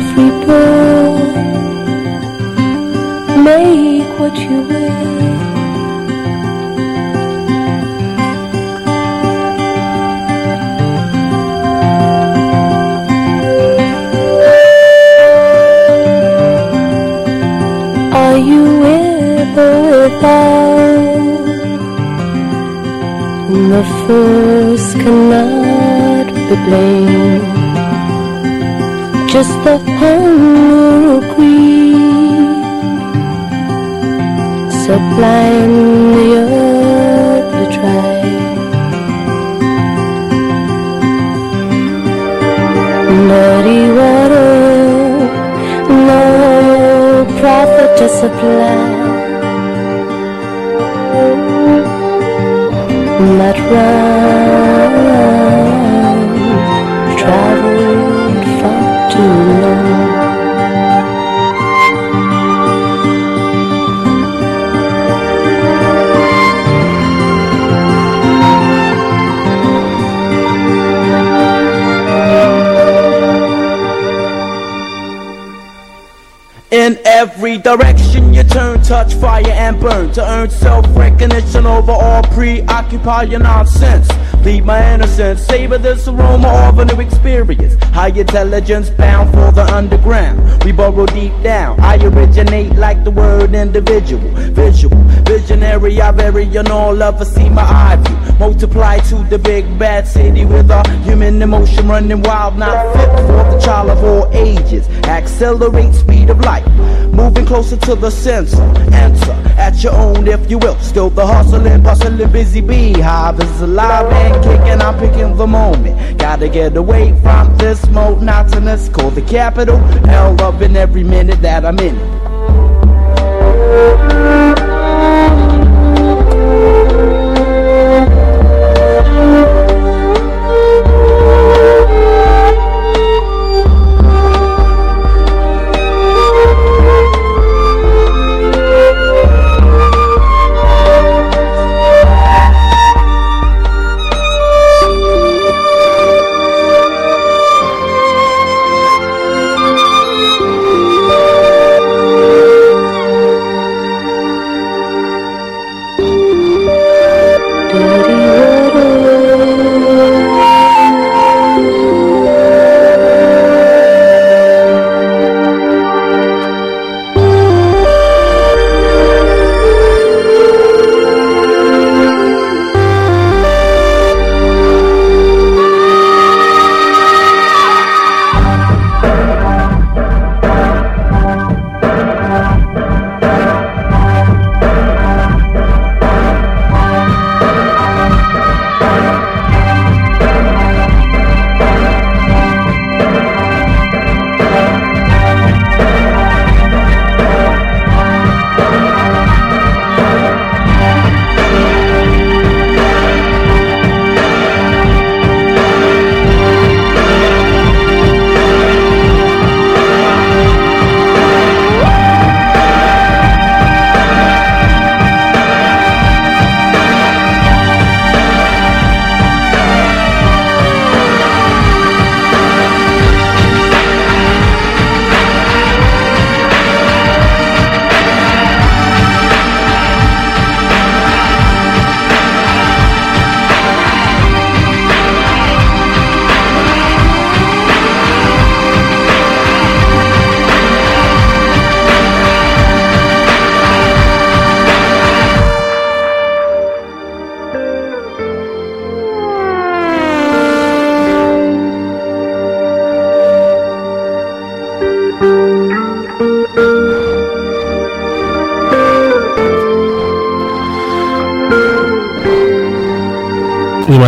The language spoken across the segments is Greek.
every breath. Direction you turn, touch fire and burn to earn self-recognition over all preoccupying nonsense. Leave my innocence, savor this aroma of a new experience. High intelligence bound for the underground. We burrow deep down. I originate like the word individual, visual, visionary. I vary in all of us. See my eye view. Multiply to the big bad city with a human emotion running wild, not fit for the child of all ages. Accelerate speed of light, moving closer to the sensor. Answer at your own, if you will. Still the hustling, bustling, busy beehive is alive and kicking. I'm picking the moment. Gotta get away from this monotonous. Call the capital. Hell up in every minute that I'm in. it.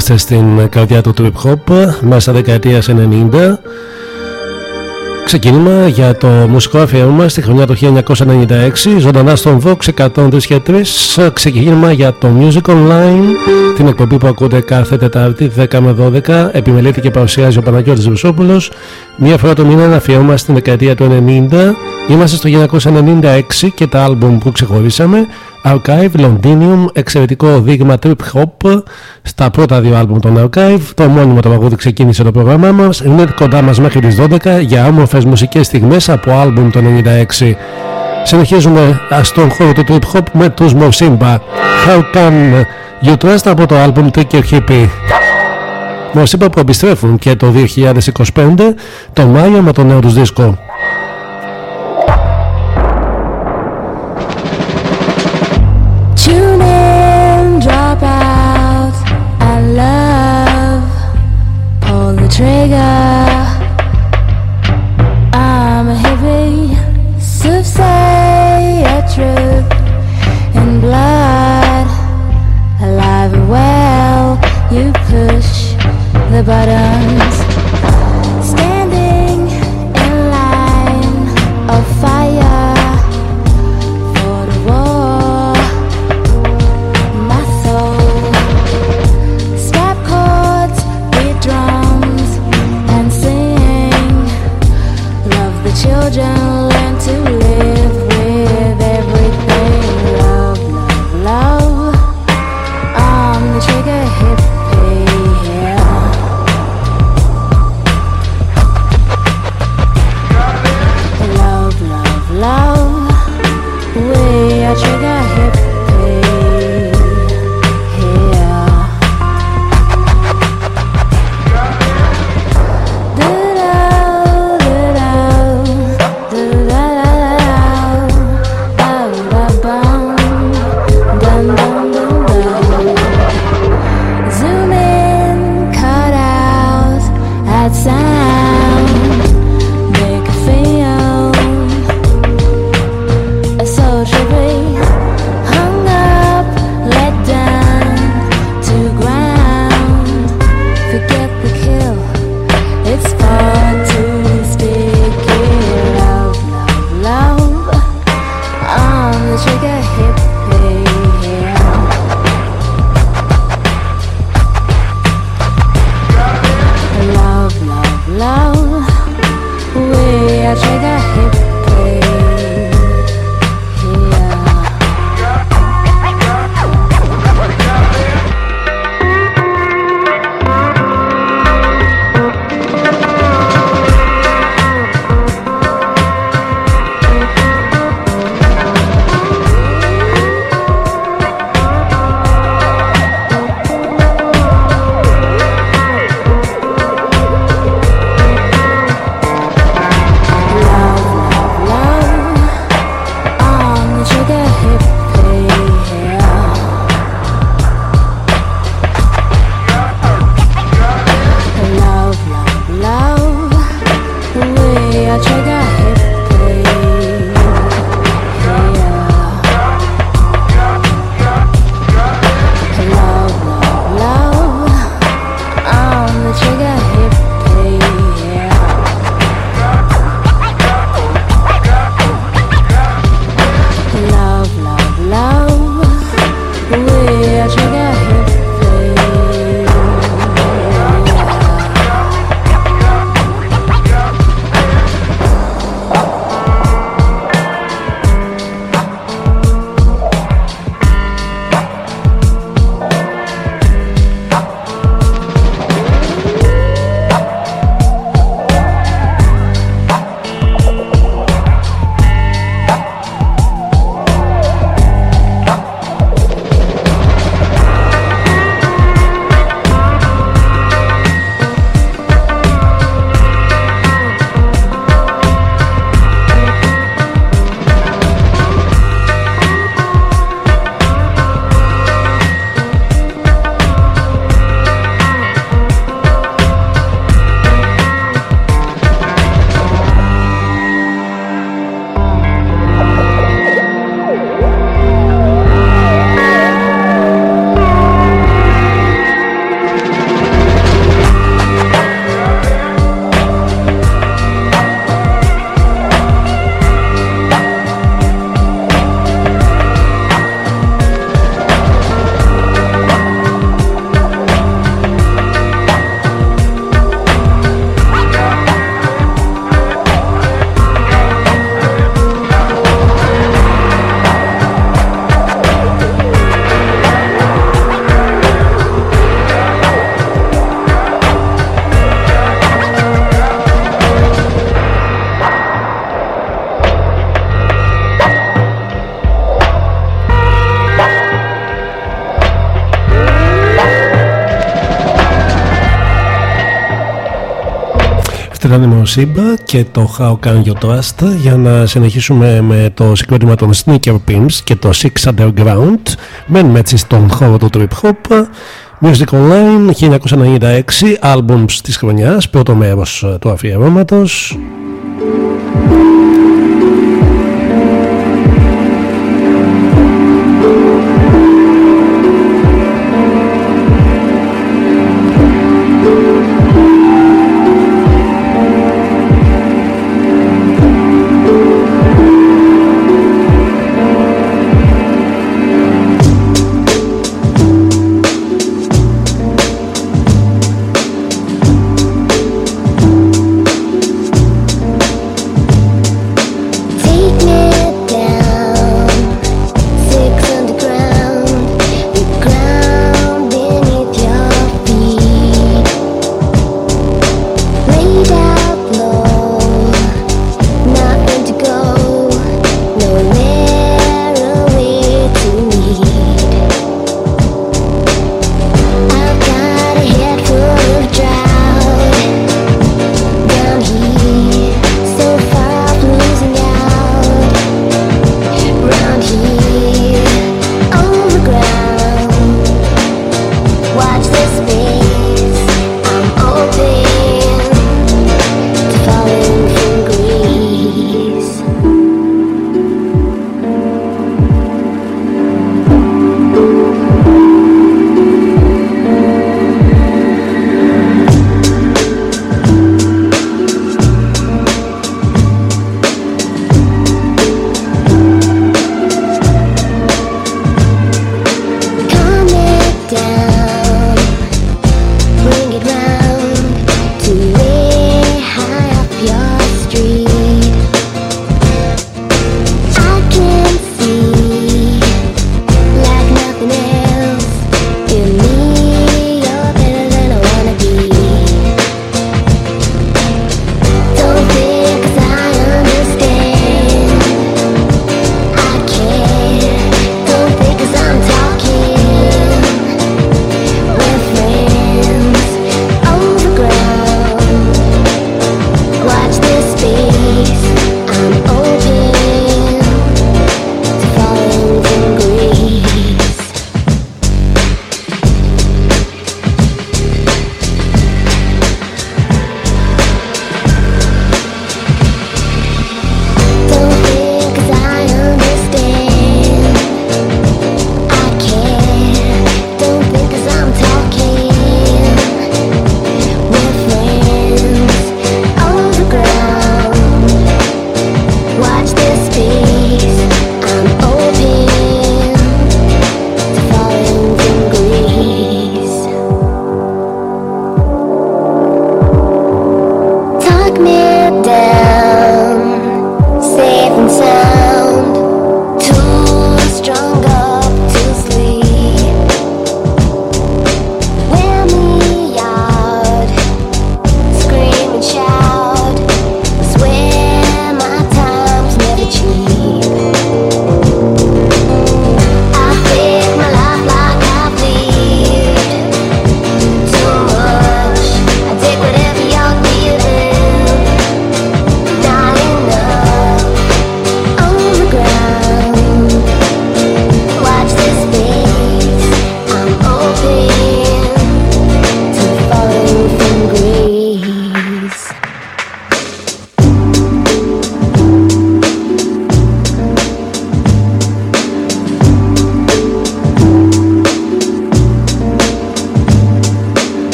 Είμαστε στην καρδιά του trip hop μέσα δεκαετίας 90 Ξεκίνημα για το μουσικό αφιέρωμα στη χρονιά του 1996 ζωντανά στον Vox 103 και 3 Ξεκίνημα για το Music Online την εκπομπή που ακούτε κάθε Τετάρτη 10 με 12 επιμελείται και παρουσιάζει ο Παναγιώτης Βουσόπουλος. Μία φορά το μήνα ένα αφιέρωμα στην δεκαετία του 90 Είμαστε στο 1996 και τα άλμπουμ που ξεχωρίσαμε Archive, Londinium, εξαιρετικό δείγμα trip hop στα πρώτα δύο άλμπουμ των Archive. Το μόνιμο τραγούδι ξεκίνησε το πρόγραμμά μας. Είναι κοντά μας μέχρι τις 12 για όμορφες μουσικές στιγμές από άλμπουμ το 96. Συνεχίζουμε στον χώρο του trip hop με τους Mosimba. How can you trust από το άλμπουμ Tricky Hippie; Mosimba που επιστρέφουν και το 2025 το Μάιο με το νέο τους δίσκο. Ακτράνιμο Σίμπα και το How Can You Trust για να συνεχίσουμε με το συγκρότημα των Sneaker Pimps και το Six Underground. Μένουμε έτσι στον χώρο του Trip Hop. Music Online 1996 albums της χρονιάς πρώτο μέρος του αφιερώματος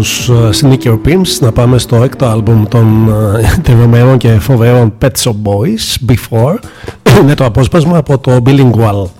τους ε, Sneaker Pimps. Να πάμε στο έκτο άλμπουμ των ε, τερωμένων και φοβερών Pet Shop Boys Before. Είναι το απόσπασμα από το Bilingual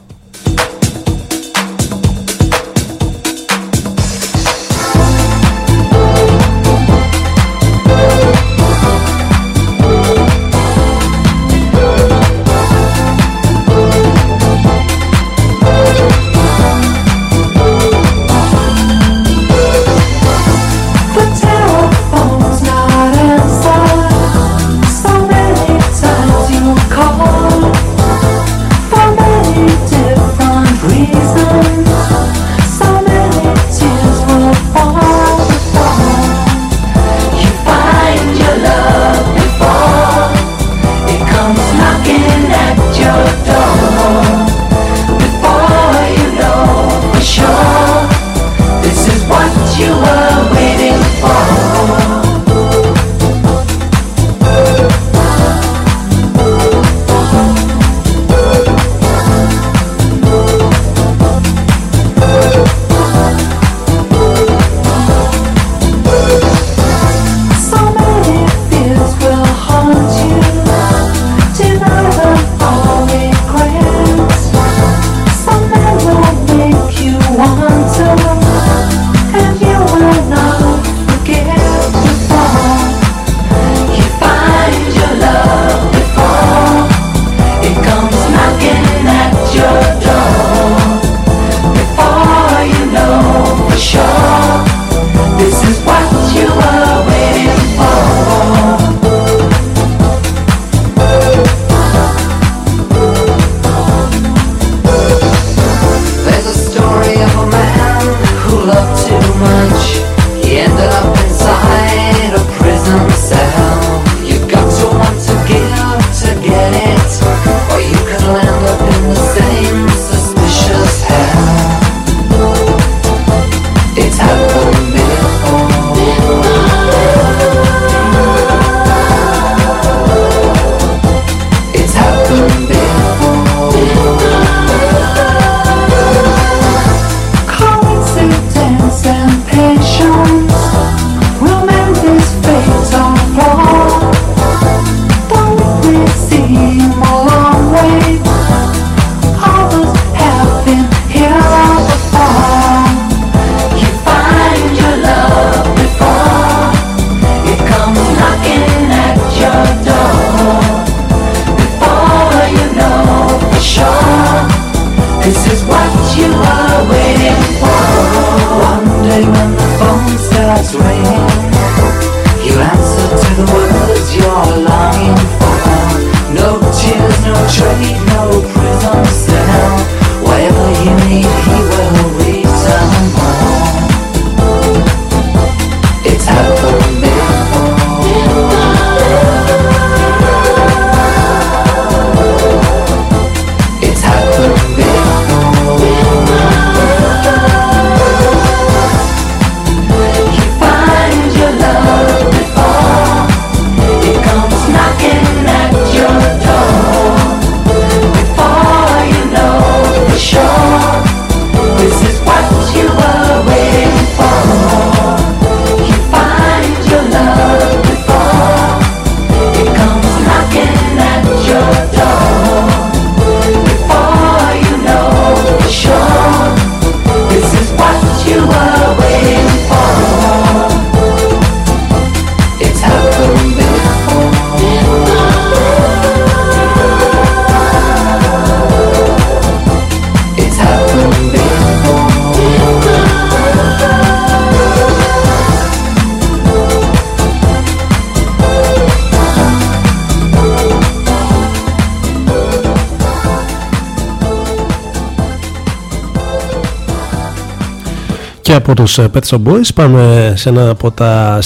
από τους ε, Pet Shop Boys. Πάμε σε ένα από τα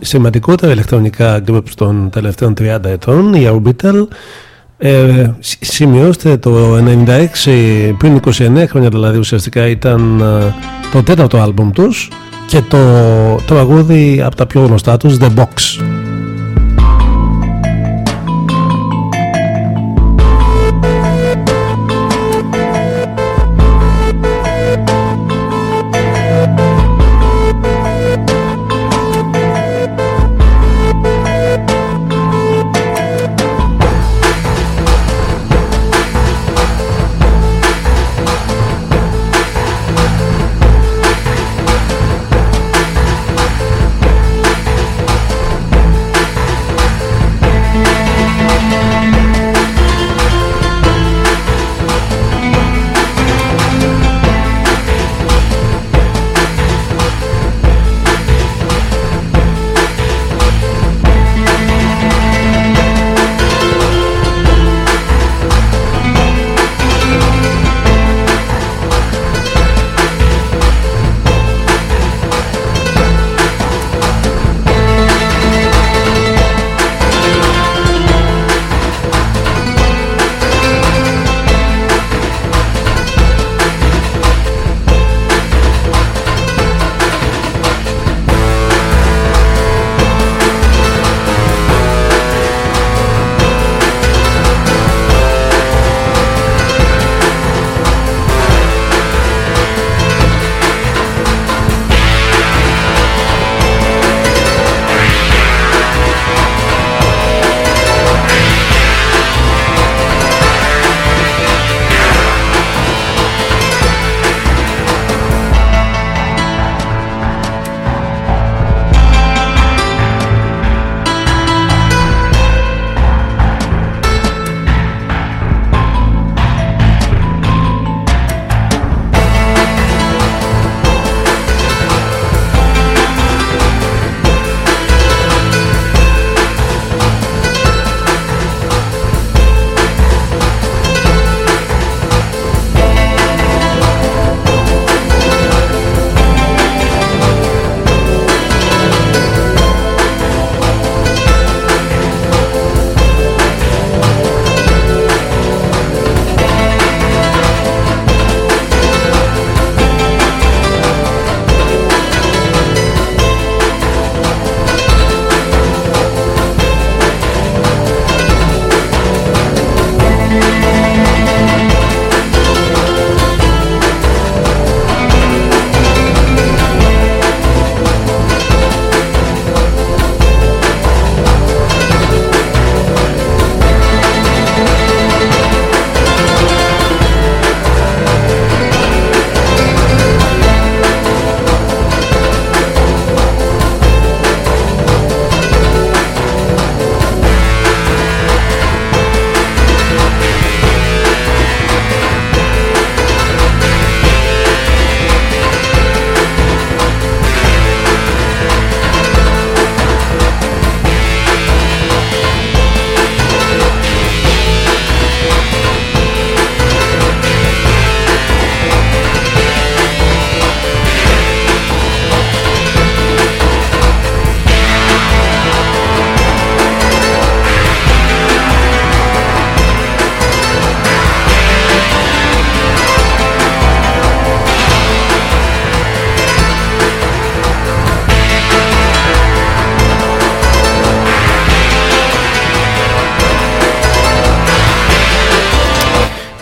σημαντικότερα ηλεκτρονικά groups των τελευταίων 30 ετών η Orbital ε, σημειώστε το 96 πριν 29 χρόνια δηλαδή ουσιαστικά ήταν ε, το τέταρτο άλμπουμ τους και το, το τραγούδι από τα πιο γνωστά τους The Box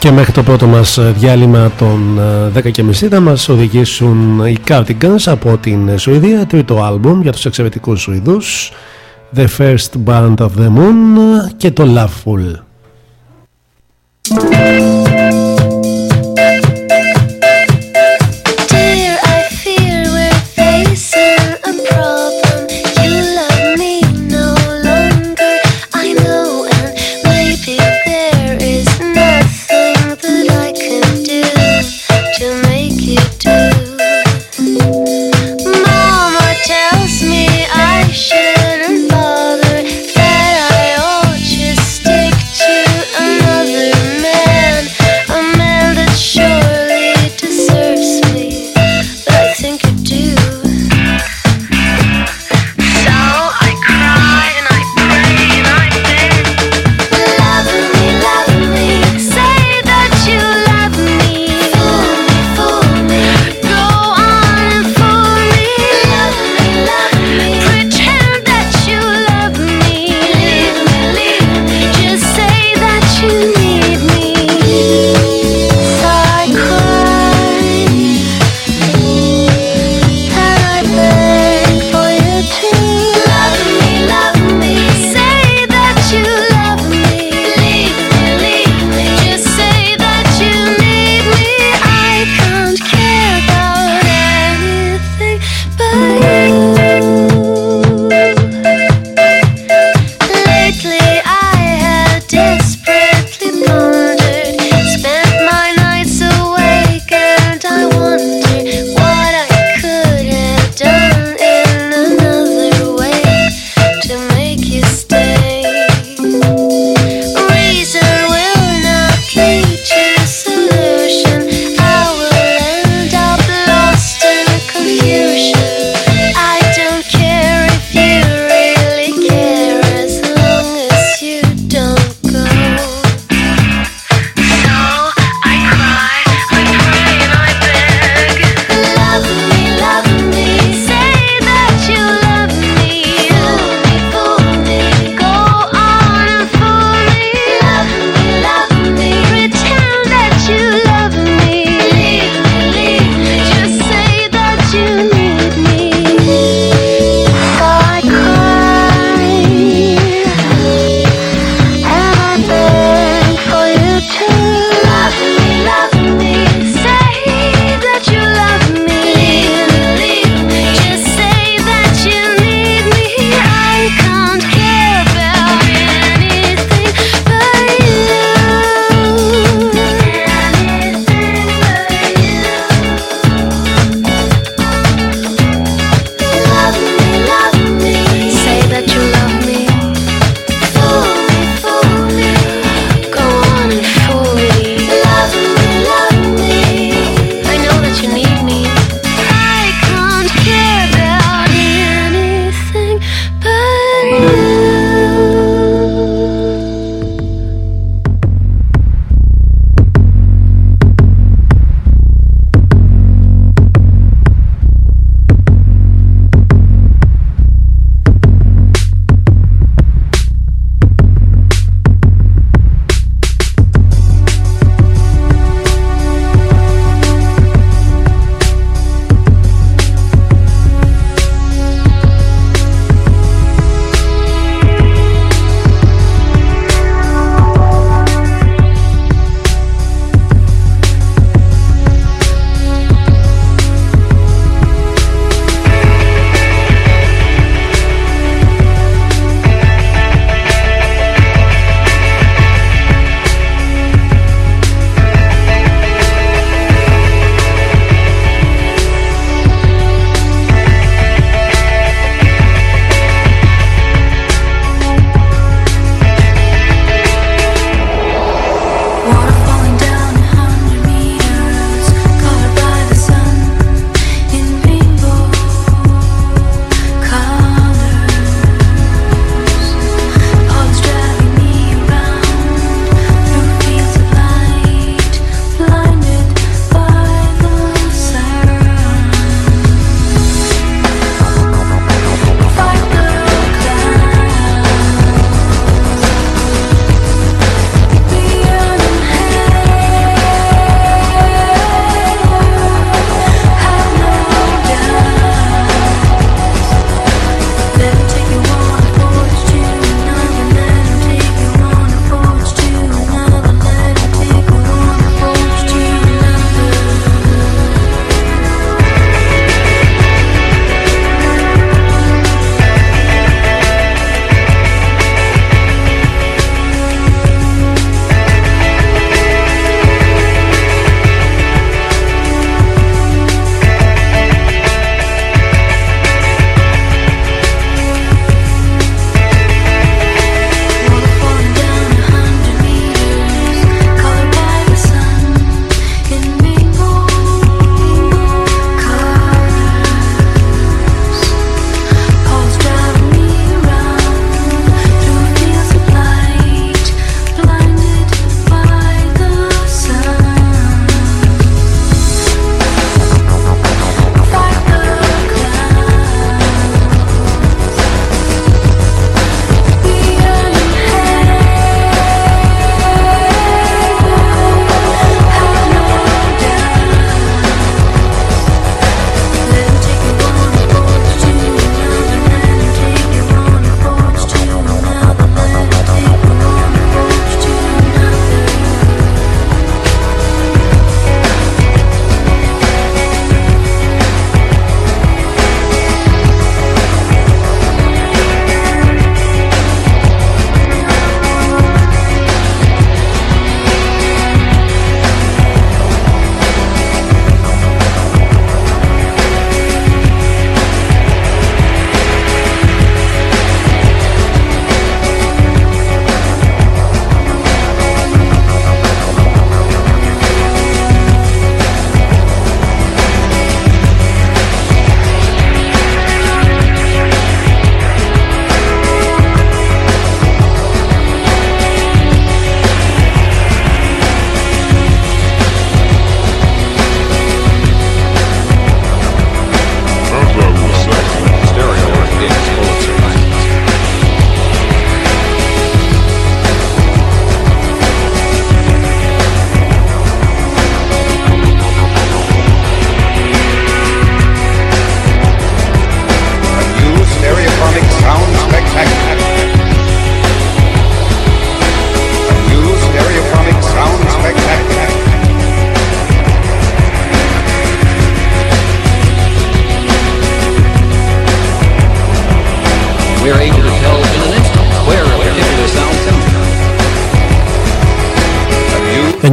και μέχρι το πρώτο μας διάλειμμα των 10.30 θα μας οδηγήσουν οι Cardigans από την Σουηδία, τρίτο άλμπουμ για τους εξαιρετικούς Σουηδούς The First Band of the Moon και το Loveful.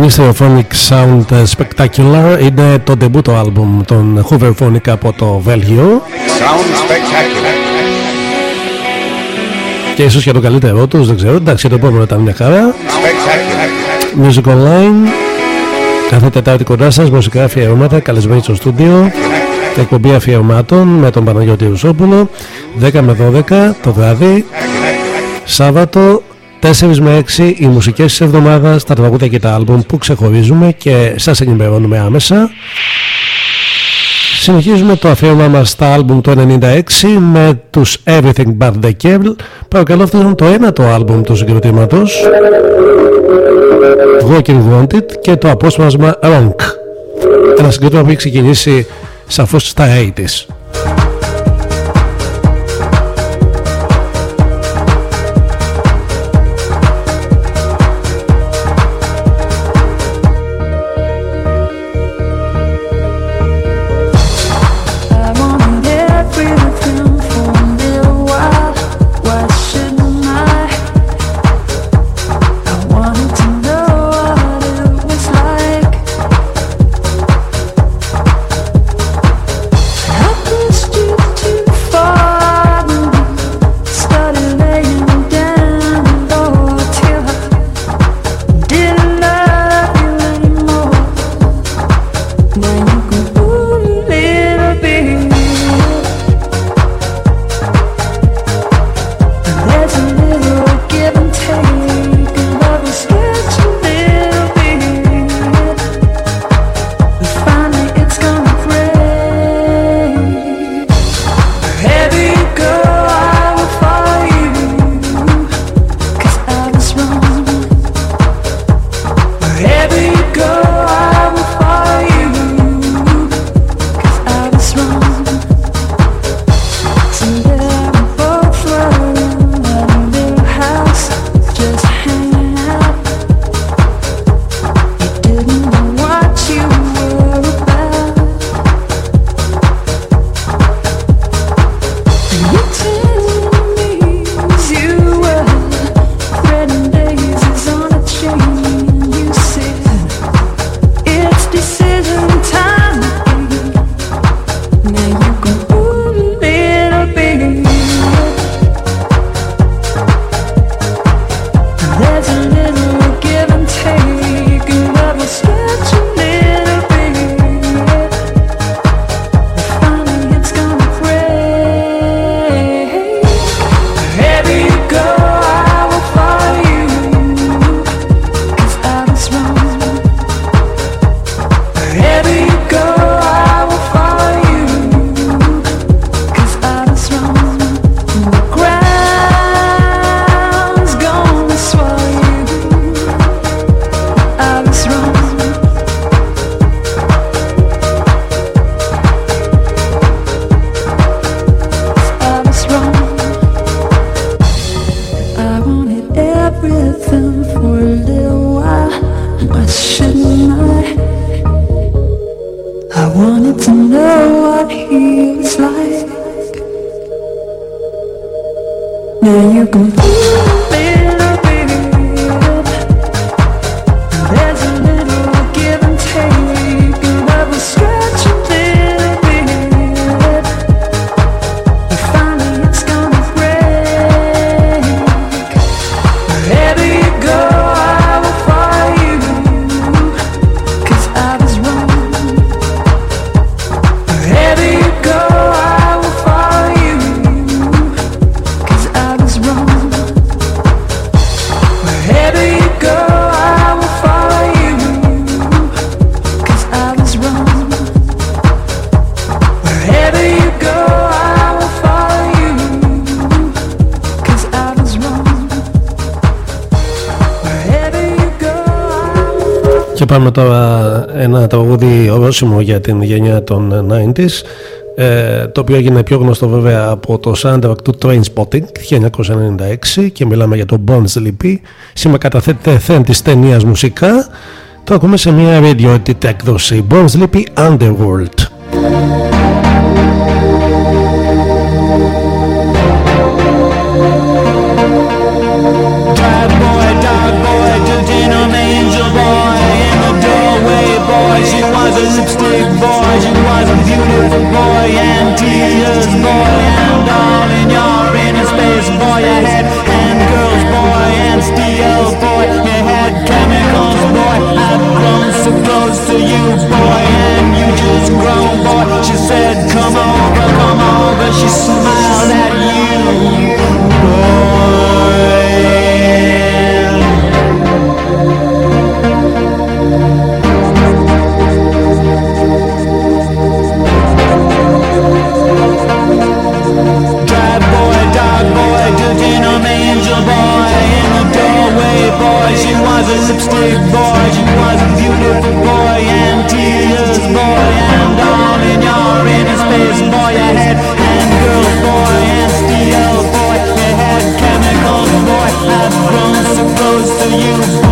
Stereophonic Sound Spectacular. Είναι το debut album των Hooverphonic από το Βέλγιο Sound Spectacular. Και ίσως και το καλύτερό τους, δεν ξέρω, εντάξει το επόμενο ήταν μια χαρά. Music Online. Κάθε Τετάρτη κοντά σας, μουσικά αφιερώματα, καλεσμένοι στο στούντιο. Εκπομπή αφιερωμάτων με τον Παναγιώτη Ρουσόπουλο. 10 με 12 το βράδυ. Σάββατο 4 με 6 οι μουσικές της εβδομάδας, τα τραγούδια και τα άλμπουμ που ξεχωρίζουμε και σας ενημερώνουμε άμεσα. Συνεχίζουμε το αφιέρωμα μας στα άλμπουμ το 96 με τους Everything But The Cable. Παρακαλώ αυτό είναι το ένατο άλμπουμ του συγκροτήματος. Walking Wanted και το απόσπασμα Ronk. Ένα συγκρότημα που έχει ξεκινήσει σαφώς στα 80's. Ορόσημο για την γενιά των 90s ε, το οποίο έγινε πιο γνωστό βέβαια από το soundtrack του Trainspotting 1996 και μιλάμε για το Bones Lippy σήμερα καταθέτει θέν της ταινίας μουσικά. Το ακούμε σε μια radio edit έκδοση Bones Lippy Underworld boy, and tears, boy, and all in your inner space, boy, ahead, and girls, boy, and steel, boy, ahead. chemicals, boy, I've grown so close to you, boy, and you just grown, boy. She said, come over, come over, she smiled at you. boy, she was a lipstick boy, she was a beautiful boy, and tears boy, and all in your inner space boy, I had and girls boy, and steel boy, I had chemicals boy, I've grown so close to you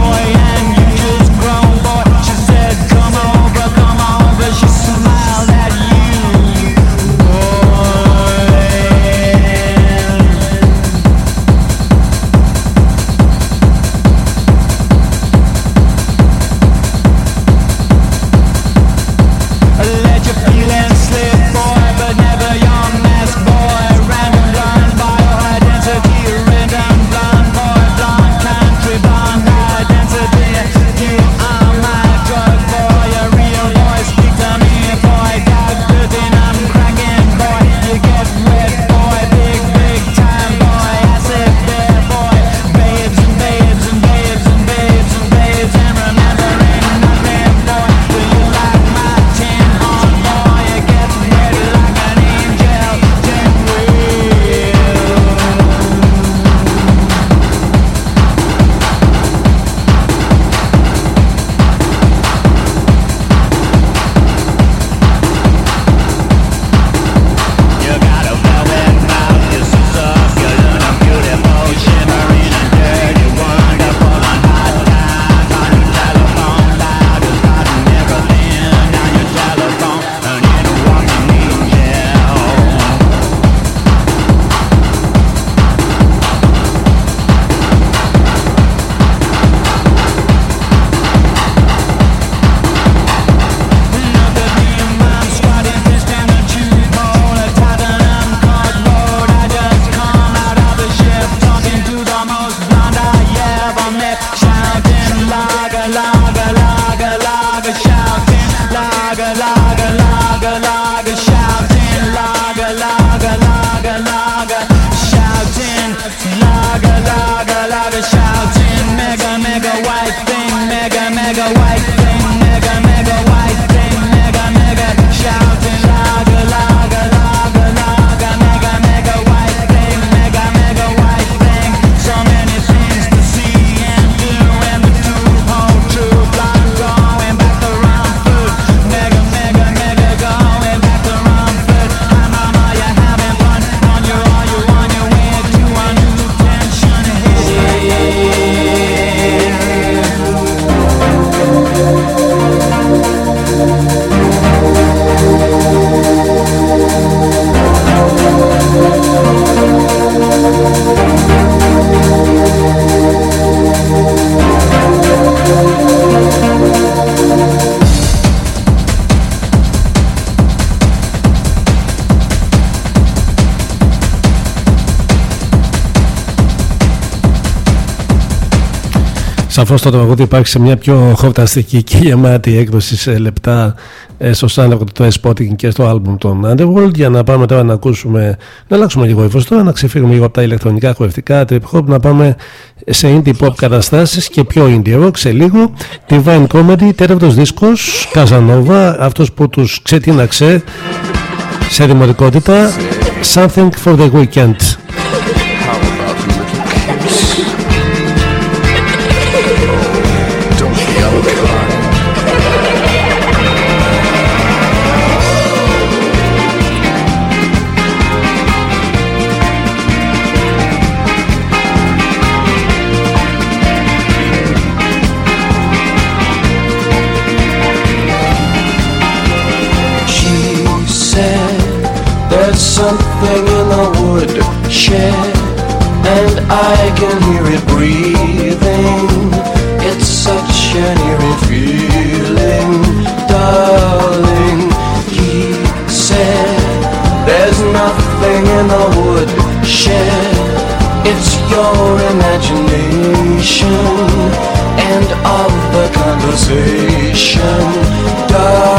Σαφώς το τραγούδι υπάρχει σε μια πιο χορταστική και γεμάτη έκδοση σε λεπτά ε, στο Sound το Spotting και στο album των Underworld για να πάμε τώρα να ακούσουμε, να αλλάξουμε λίγο ύφος τώρα, να ξεφύγουμε λίγο από τα ηλεκτρονικά χορευτικά, trip hop, να πάμε σε indie pop καταστάσεις και πιο indie rock σε λίγο. Divine Comedy, τέταρτος δίσκος, Casanova, αυτός που τους ξετίναξε σε δημοτικότητα, Something for the Weekend. Imagination and of the conversation, darling.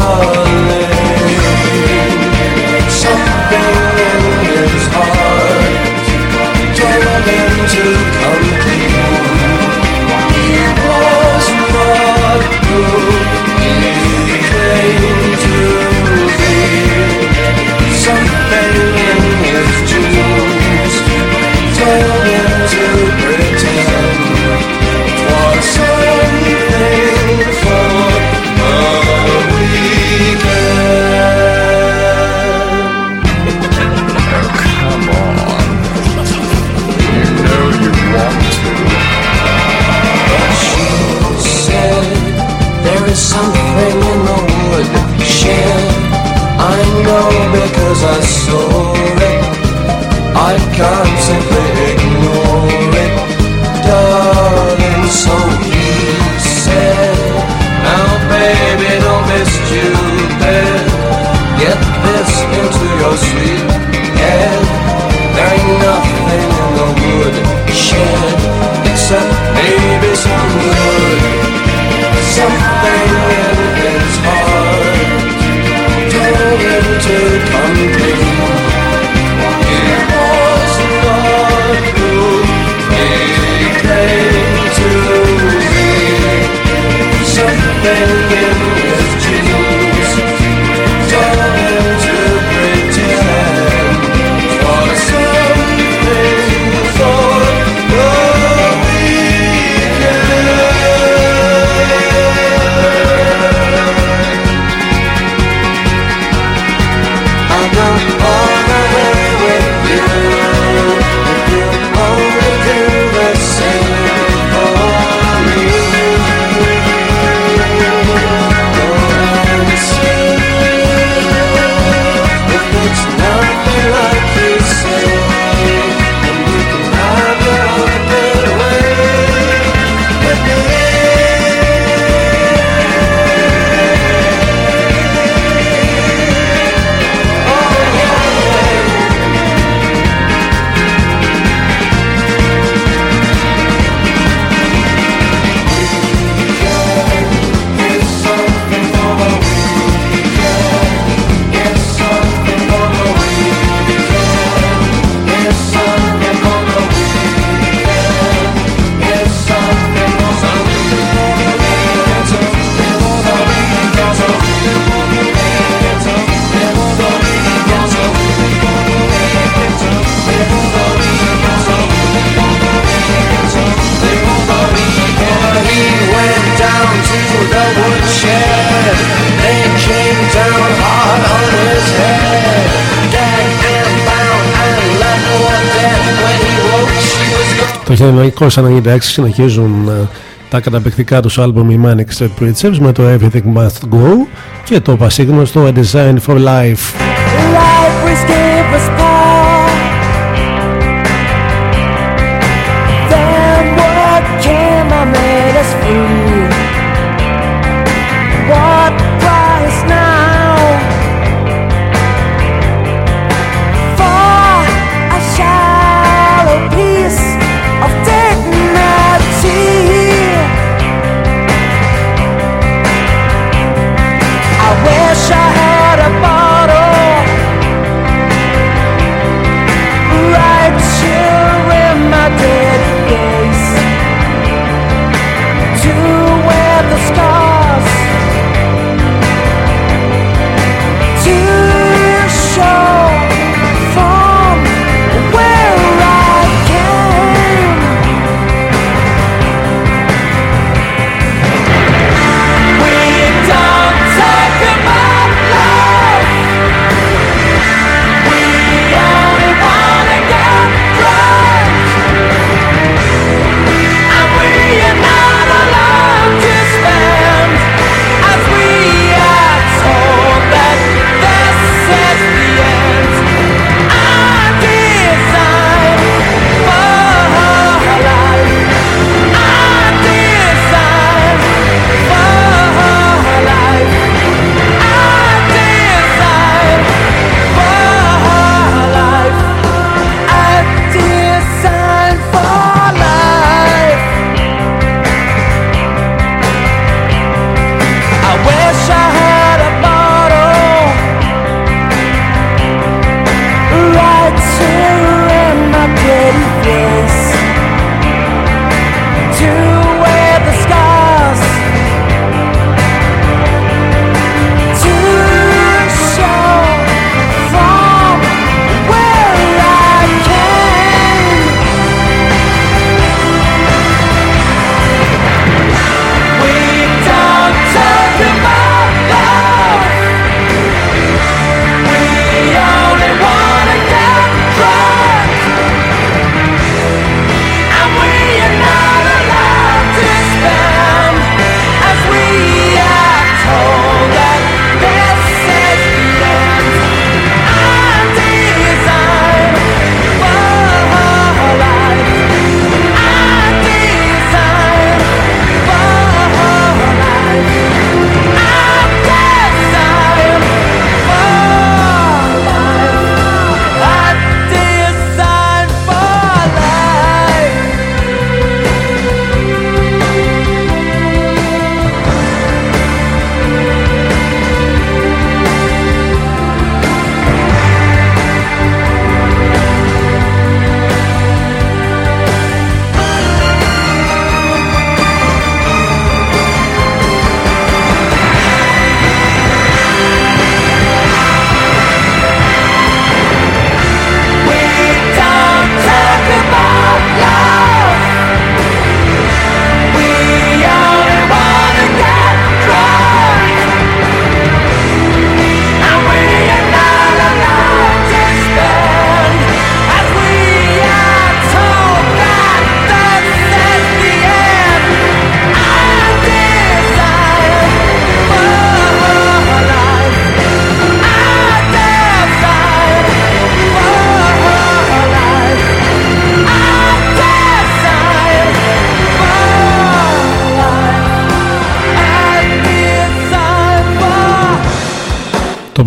Records συνεχίζουν ε, τα καταπληκτικά τους άλμπουμ οι Manic Street με το Everything Must Go και το πασίγνωστο A Design for Life.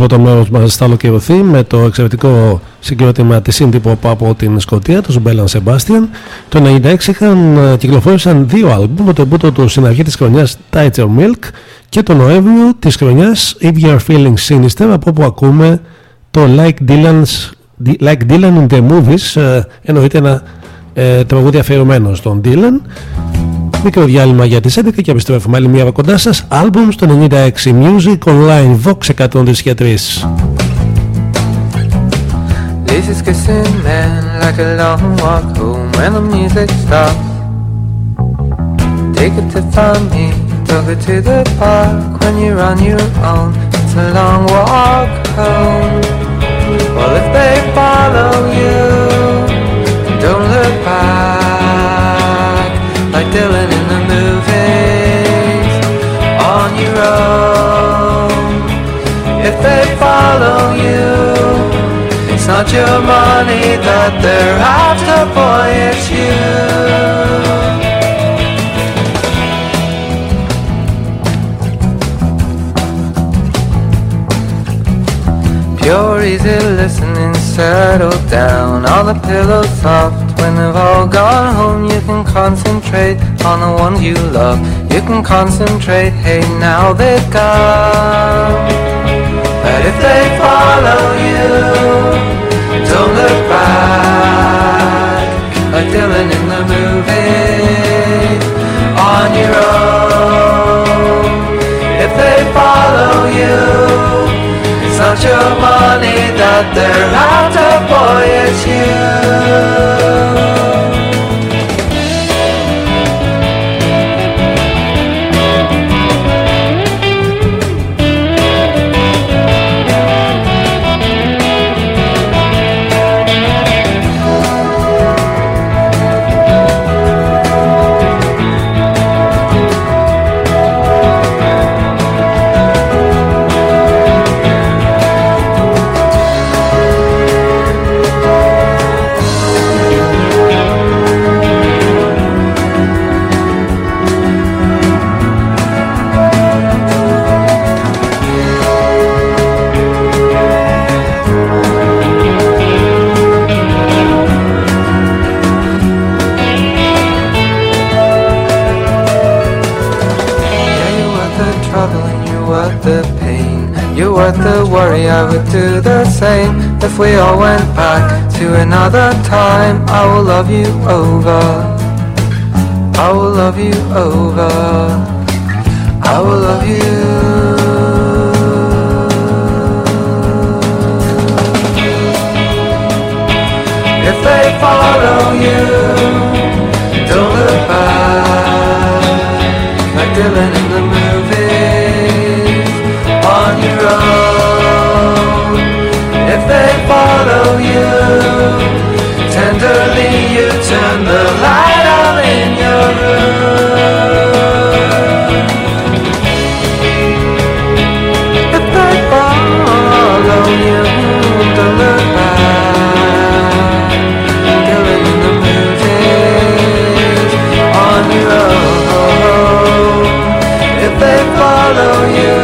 Πρώτο μέρος μας θα ολοκληρωθεί με το εξαιρετικό συγκρότημα της Indie Pop από την Σκωτία, του Μπέλαν Sebastian. Το 1996 είχαν ε, κυκλοφόρησαν δύο άλμπουμ, το πρώτο τους στην αρχή της χρονιάς Tighter Milk και το Νοέμβριο της χρονιάς If You're Feeling Sinister, από όπου ακούμε το Like Dylan's, like Dylan in the Movies, ε, εννοείται ένα ε, τραγούδι αφιερωμένο στον Dylan. Μικρό διάλειμμα για τις 11 και επιστρέφουμε άλλη μία κοντά σας. Άλμπουμ στο 96 Music Online Vox 103 και 3. This is kissing man like a long walk home when the music stops. Take it to find me, took it to the park when you're on your own. It's a long walk home. Well, if they follow you, they follow you, it's not your money that they're after, boy, it's you. Pure easy listening, settle down All the pillows soft. When they've all gone home, you can concentrate on the ones you love. You can concentrate, hey, now they've gone. But if they follow you, don't look back like Dylan in the movie on your own. If they follow you, it's not your money that they're after, boy, it's you. Worth the worry, I would do the same. If we all went back to another time, I will love you over. I will love you over. I will love you. Follow you.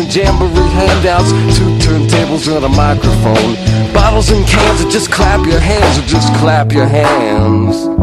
And jamboree handouts, two turntables and a microphone. Bottles and cans, or just clap your hands, or just clap your hands.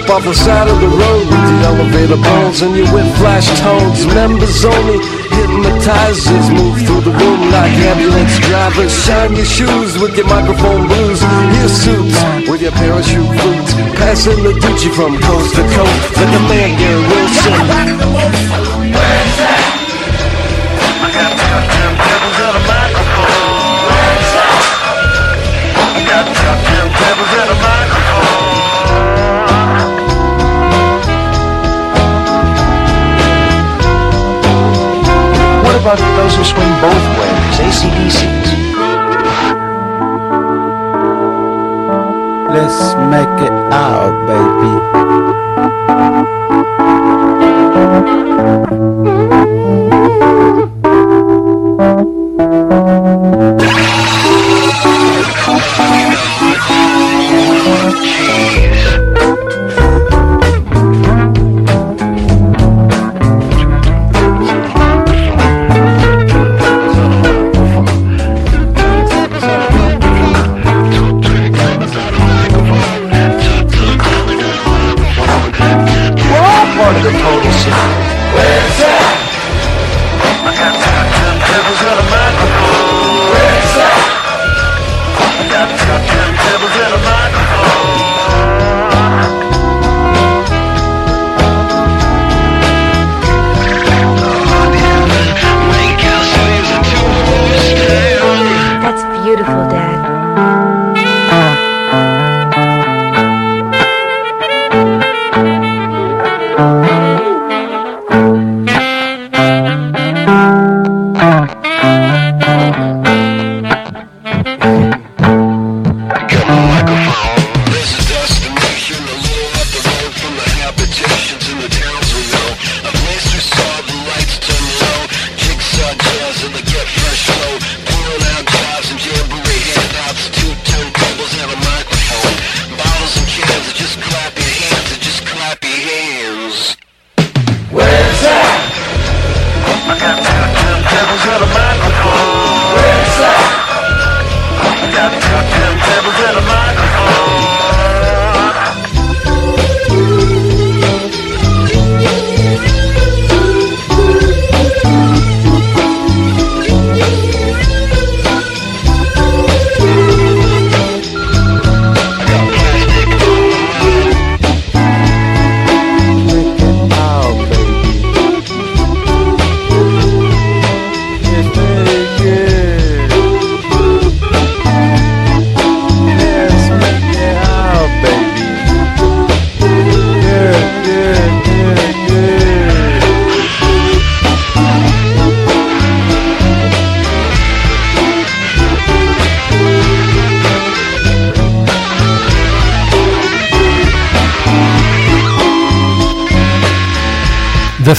Up off the side of the road with the elevator bones and your with flash tones. Members only, hypnotizers move through the room like ambulance drivers. Shine your shoes with your microphone blues. Your suits with your parachute boots. Passing the Gucci from coast to coast like a man Gary Wilson. Where's that? I got two turntables and a microphone. Who swing both ways, ACDCs? Let's make it out, baby.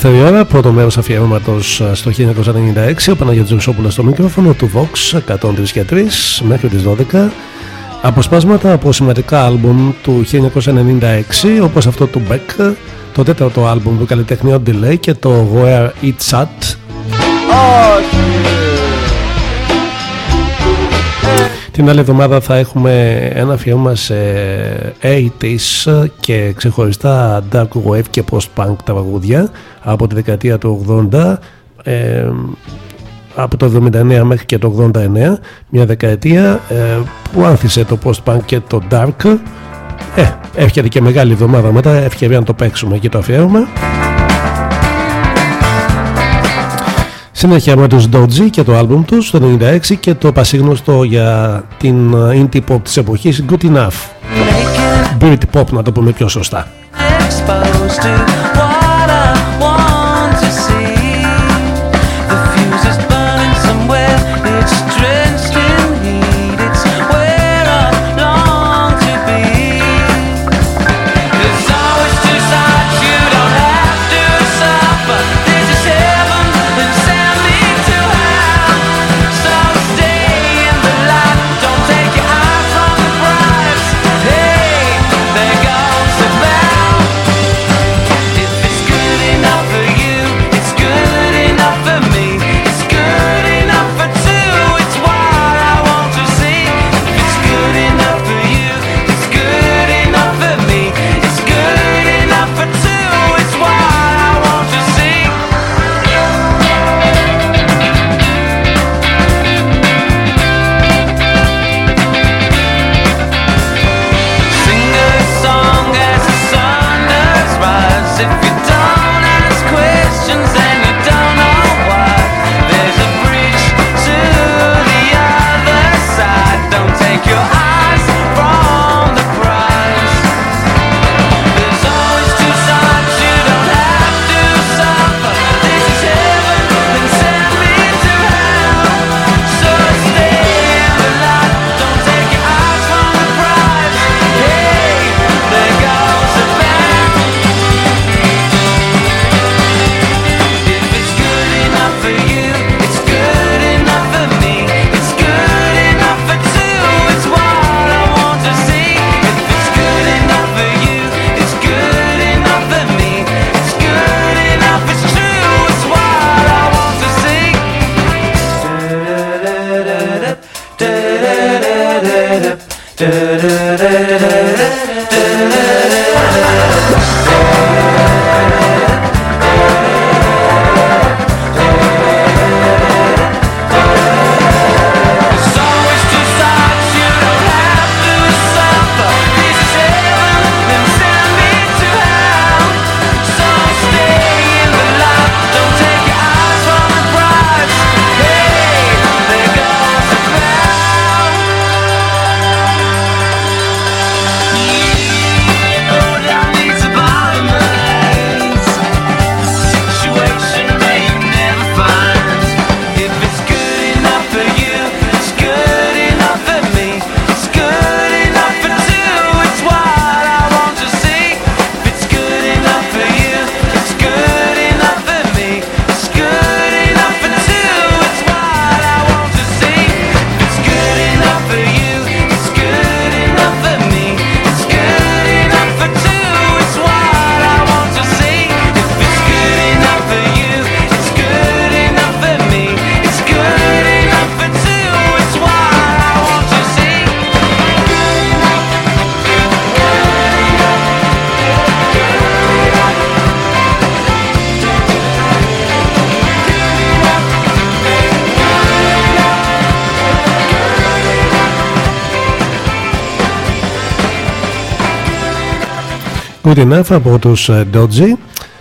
Δεύτερη ώρα, πρώτο μέρος αφιερώματος στο 1996 ο Παναγιώτης Ζωσόπουλος στο μικρόφωνο του Vox 103 και 3 μέχρι τις 12 αποσπάσματα από σημαντικά άλμπουμ του 1996 όπως αυτό του Beck το τέταρτο άλμπουμ του καλλιτεχνιών Delay και το Where It's At. Την άλλη εβδομάδα θα έχουμε ένα αφιέρωμα σε 80s και ξεχωριστά dark wave και post-punk τα παγούδια από τη δεκαετία του 80 ε, από το 79 μέχρι και το 89 μια δεκαετία ε, που άνθησε το post-punk και το dark. Ε, και μεγάλη εβδομάδα μετά ευκαιρία να το παίξουμε και το αφιέρωμα. Συνέχεια με τους Doji και το άλμπουμ τους το 96 και το πασίγνωστο για την ε, indie pop της εποχής Good Enough. Brit Pop να το πούμε πιο σωστά. Good Enough από τους ε, Dodgy.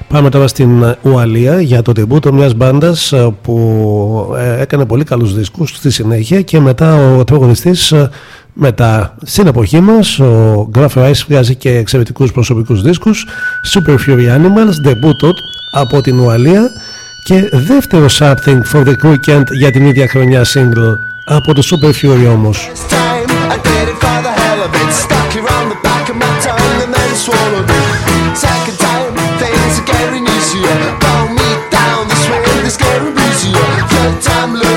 Πάμε τώρα στην ε, Ουαλία για το τεμπούτο μιας μπάντας ε, που έκανε πολύ καλούς δίσκους στη συνέχεια και μετά ο τραγουδιστής μετά στην εποχή μας ο Graf Rice βγάζει και εξαιρετικούς προσωπικούς δίσκους Super Fury Animals, debut από την Ουαλία και δεύτερο Something for the Weekend για την ίδια χρονιά single από το Super Fury όμως. of my tongue and then swallowed it. Second time, things are getting easier. Pull me down, this wind is getting breezier. Third time, look.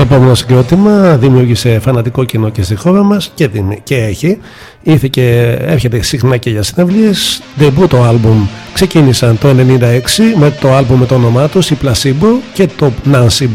Το επόμενο συγκρότημα δημιούργησε φανατικό κοινό και στη χώρα μας και, έχει. Ήρθε και έρχεται συχνά και για συναυλίες. Debut το άλμπουμ ξεκίνησαν το 1996 με το άλμπουμ με το όνομά τους, η Placebo και το Nancy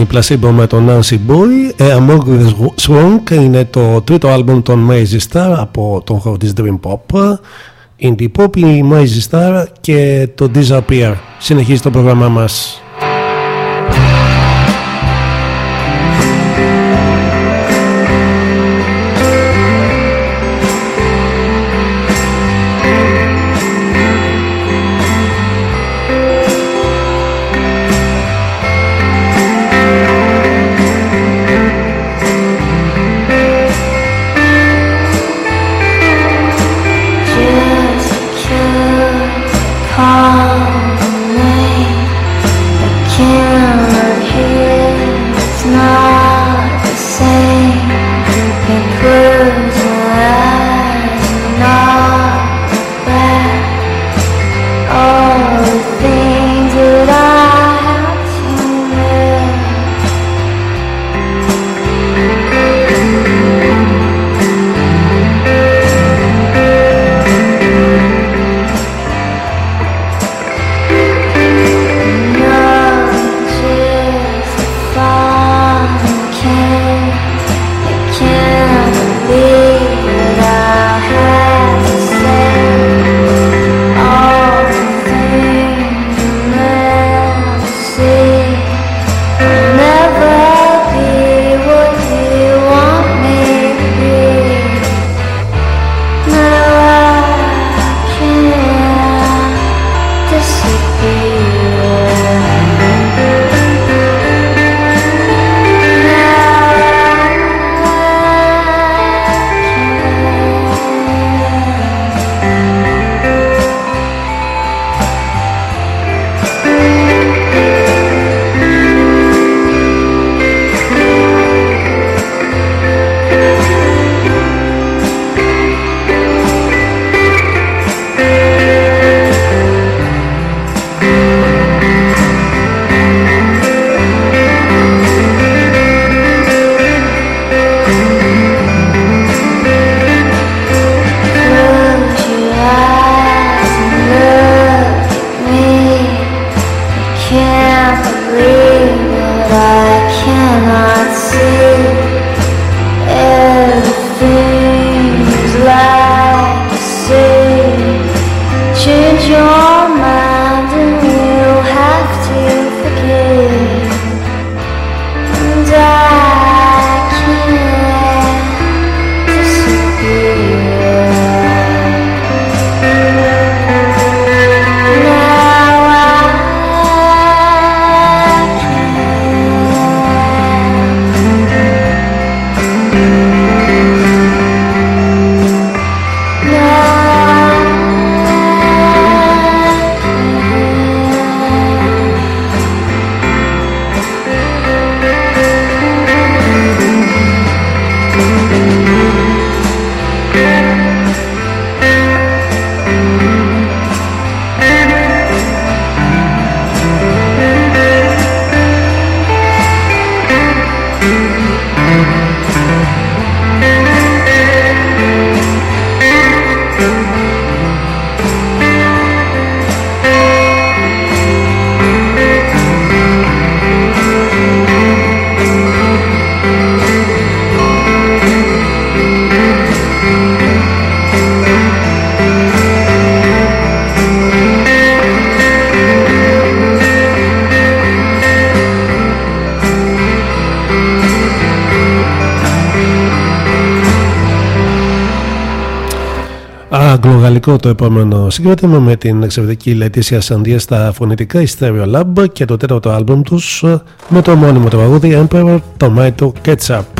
η Placebo με τον Nancy Boy. Among the Swank είναι το τρίτο άλμπουμ των Mazy Star από τον χώρο της Dream Pop. Indie Pop, η Mazy Star και το Disappear. Συνεχίζει το πρόγραμμά μας. Επόμενο συγκρότημα με την εξαιρετική Λετήσια Σαντία στα φωνητικά η Stereo Lab και το τέταρτο άλμπουμ τους με το μόνιμο τραγούδι Emperor Tomato Ketchup.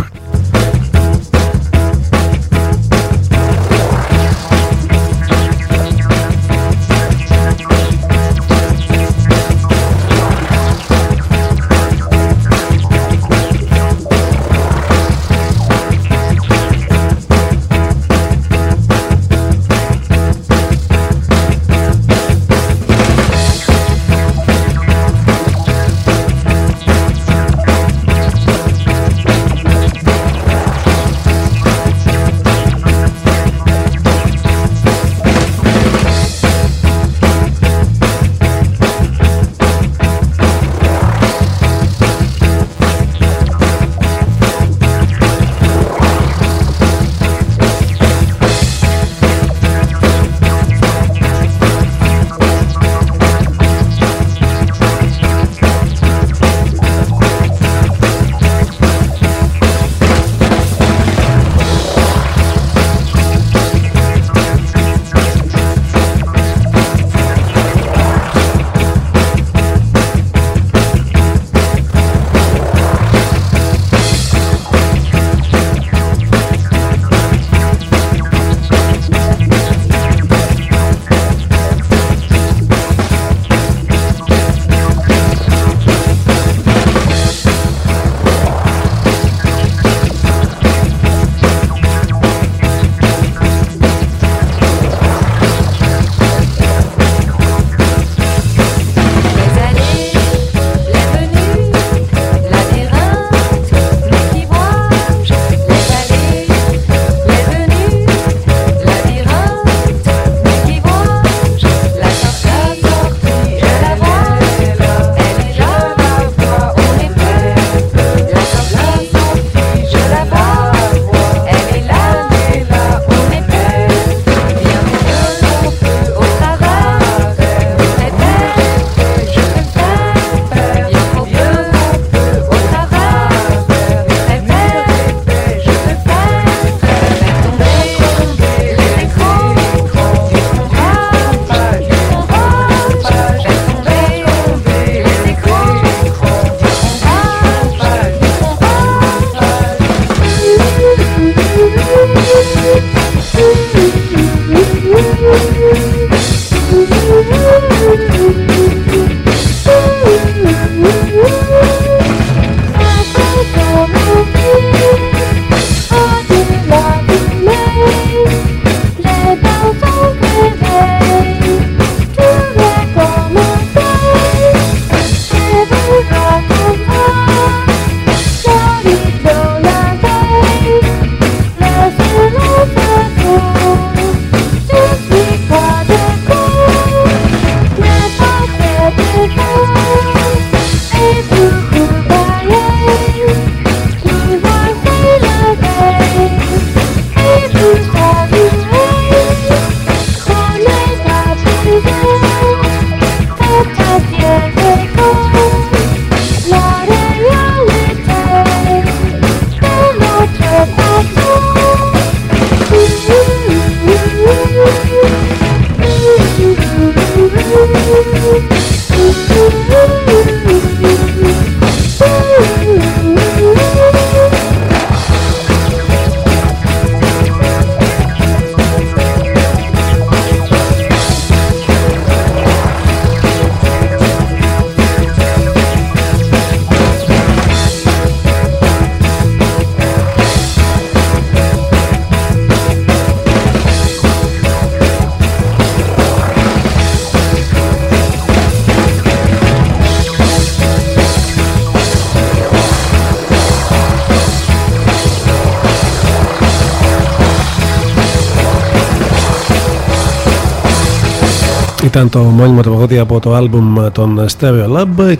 Ήταν το μόνιμο τραγούδι από το άλμπουμ των Stereo Lab.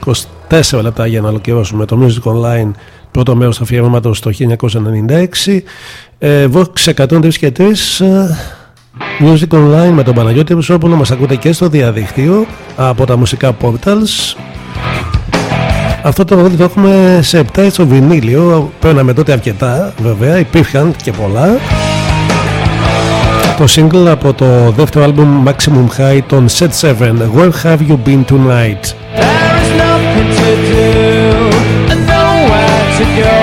24 λεπτά για να ολοκληρώσουμε το Music Online πρώτο μέρος αφιερώματος το 1996 ε, Vox 103 και 3 ε, Music Online με τον Παναγιώτη Ρουσόπουλο μας ακούτε και στο διαδίκτυο από τα μουσικά portals. Αυτό το τραγούδι το έχουμε σε 7 στο βινίλιο. Παίρναμε τότε αρκετά βέβαια. Υπήρχαν και πολλά το single από το δεύτερο album Maximum High των Set 7 Where Have You Been Tonight? There is nothing to do and nowhere to go.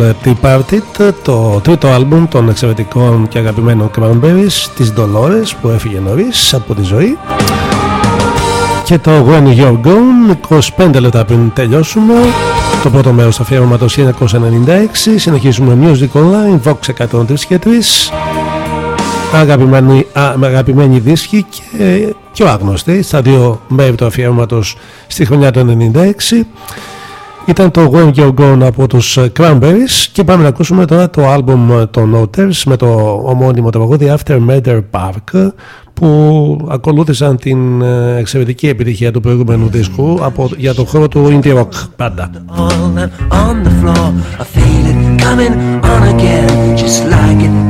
Faithful Tea Party, το τρίτο άλμπουμ των εξαιρετικών και αγαπημένων Cranberries της Dolores που έφυγε νωρίς από τη ζωή. Και το When You're Gone 25 λεπτά πριν τελειώσουμε. Το πρώτο μέρος του αφιέρωματος 1996 συνεχίζουμε Music Online Vox 103 και 3 αγαπημένοι, α, αγαπημένοι δίσκοι και πιο άγνωστοι στα δύο μέρη του αφιέρωματος στη χρονιά του 96 ήταν το When You're Gone από τους Cranberries και πάμε να ακούσουμε τώρα το άλμπουμ των Noters με το ομώνυμο τραγούδι After Murder Park που ακολούθησαν την ε, εξαιρετική επιτυχία του προηγούμενου δίσκου από, για το χώρο του indie rock πάντα. all and on the floor. I feel it coming on again, just like it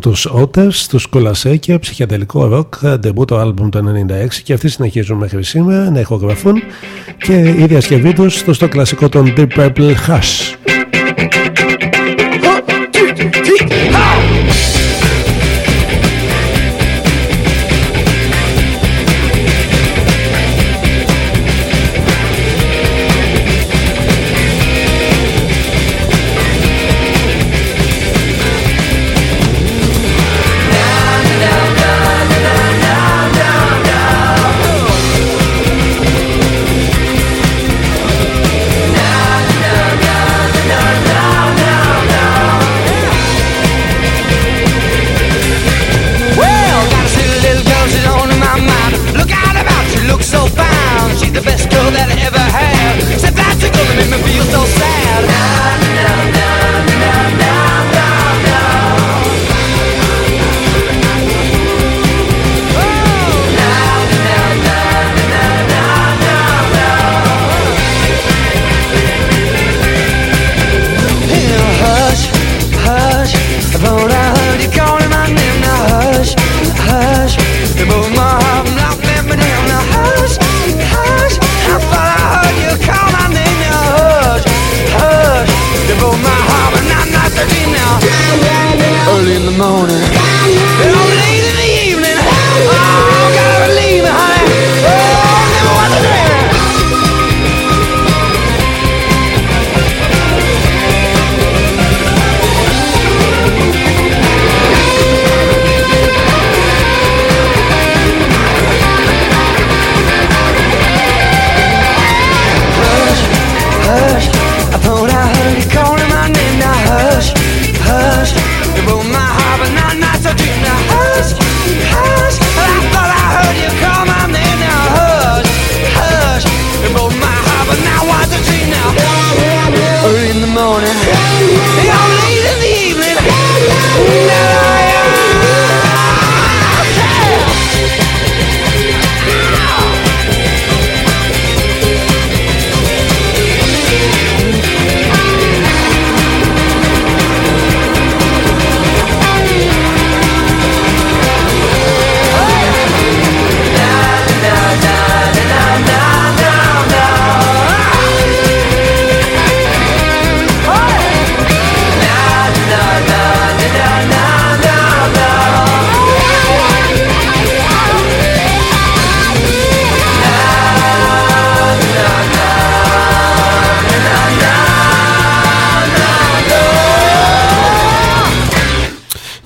τους Otters, τους Κολασέκια, ψυχιατελικό ροκ, ντεμπού το άλμπουμ το 96 και αυτοί συνεχίζουν μέχρι σήμερα να ηχογραφούν και η διασκευή τους στο, στο κλασικό των Deep Purple Hush.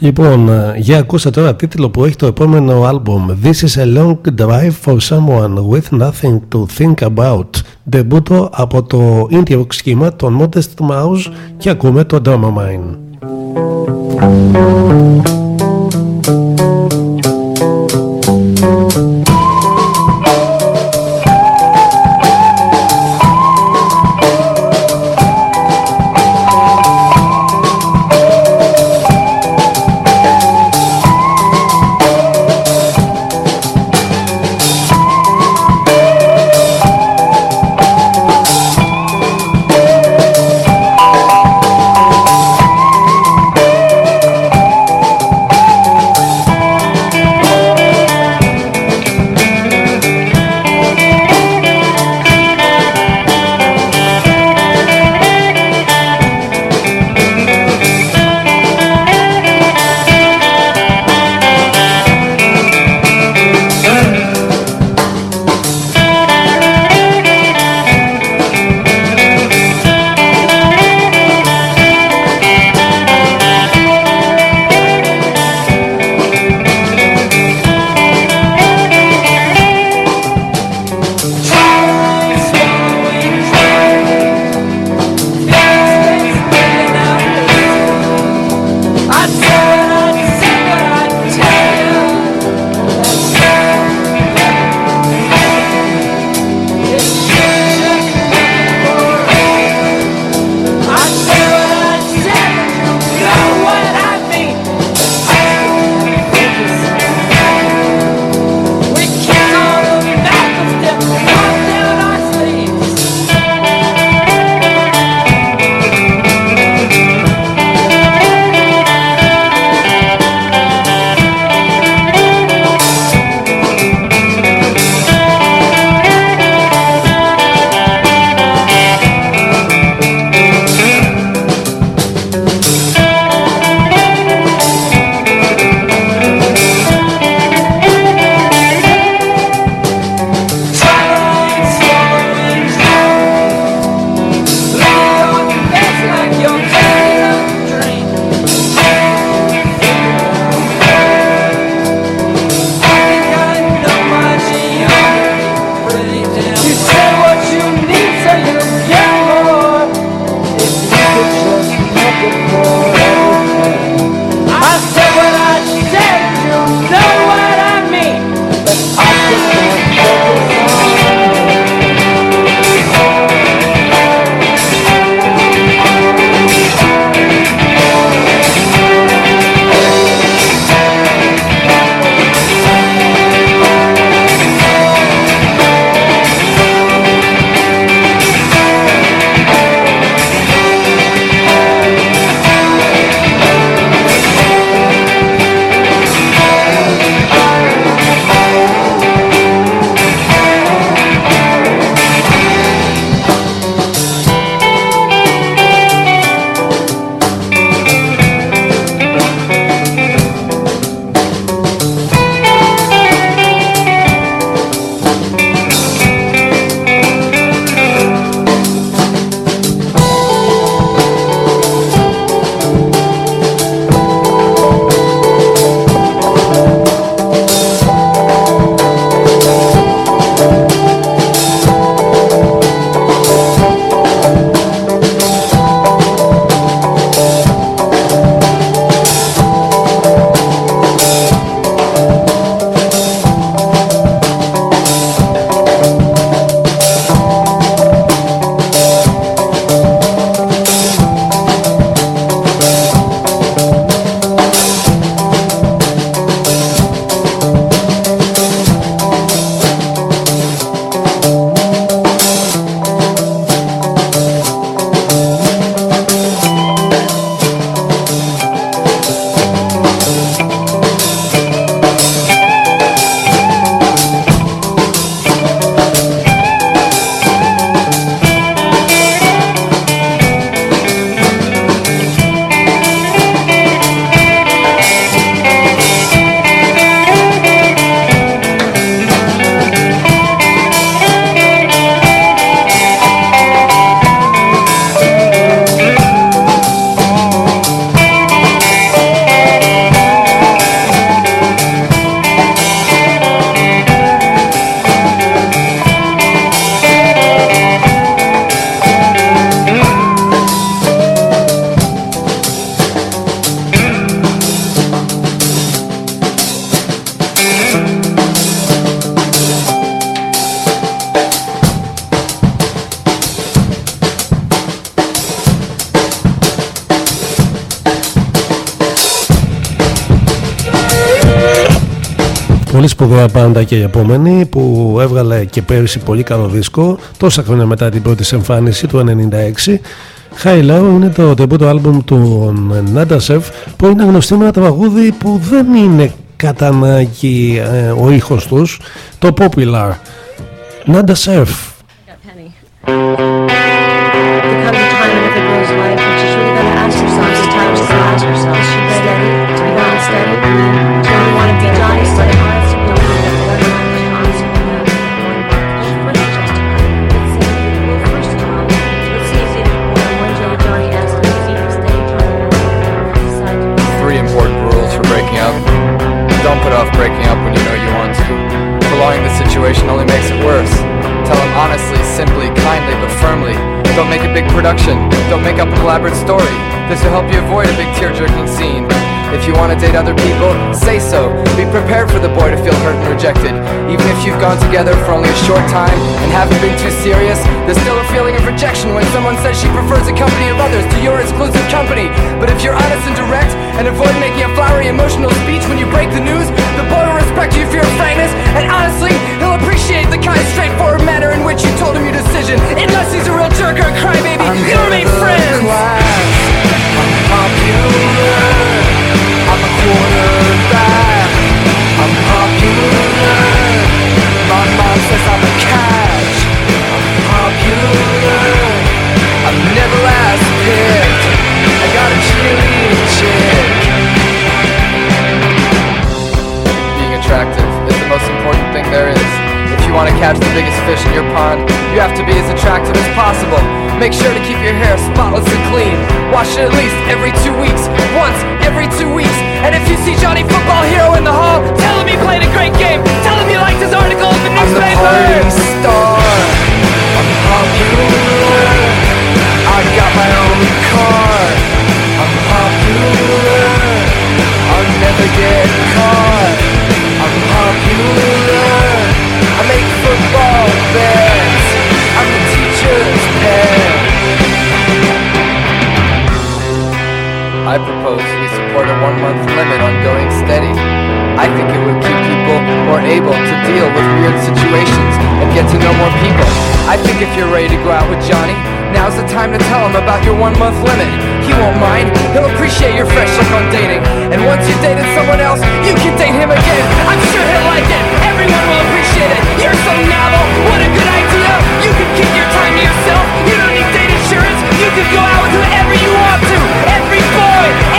Λοιπόν, ε, για ακούστε τώρα τίτλο που έχει το επόμενο άλμπουμ This is a long drive for someone with nothing to think about Ντεμπούτο από το indie rock σχήμα των Modest Mouse και ακούμε το Dramamine Thank και η επόμενη που έβγαλε και πέρυσι πολύ καλό δίσκο τόσα χρόνια μετά την πρώτη της εμφάνιση του 96 High Low είναι το debut άλμπουμ του Nada που είναι γνωστή με ένα τραγούδι που δεν είναι κατά ανάγκη ε, ο ήχος τους το popular. Nada Surf production. Don't make up an elaborate story. This will help you avoid a big tear-jerking scene. If you want to date other people, say so. Be prepared for the boy to feel hurt and rejected. Even if you've gone together for only a short time and haven't been too serious, there's still a feeling of rejection when someone says she prefers the company of others to your exclusive company. But if you're honest and direct and avoid making a flowery emotional speech when you break the news, the boy will respect you for your frankness and honestly, he'll appreciate the kind, straightforward manner in which you told him your decision. Unless he's a real jerk or a crybaby, you'll remain friends. I'm a quarterback. I'm popular. My mom says I'm a catch. I'm popular. I'm never last picked. I got a cheerleading chick. Being attractive is the most important thing there is. Want to catch the biggest fish in your pond, you have to be as attractive as possible. Make sure to keep your hair spotless and clean. Wash it at least every two weeks. Once every two weeks. And if you see Johnny Football Hero in the hall, tell him he played a great game. Tell him you liked his article in the newspaper. I'm the star. I'm popular. I got my own car. I'm popular. I'll never get caught. I'm popular. I make football bets. I'm the teacher's pet. I propose we support a one month limit on going steady. I think it would keep people more able to deal with weird situations and get to know more people. I think if you're ready to go out with Johnny, now's the time to tell him about your one month limit. He won't mind, he'll appreciate your fresh look on dating. And once you've dated someone else, you can date him again. I'm sure he'll like it, everyone will appreciate it. You're so novel, what a good idea. You can keep your time to yourself, you don't need date insurance. You can go out with whoever you want to. Every boy,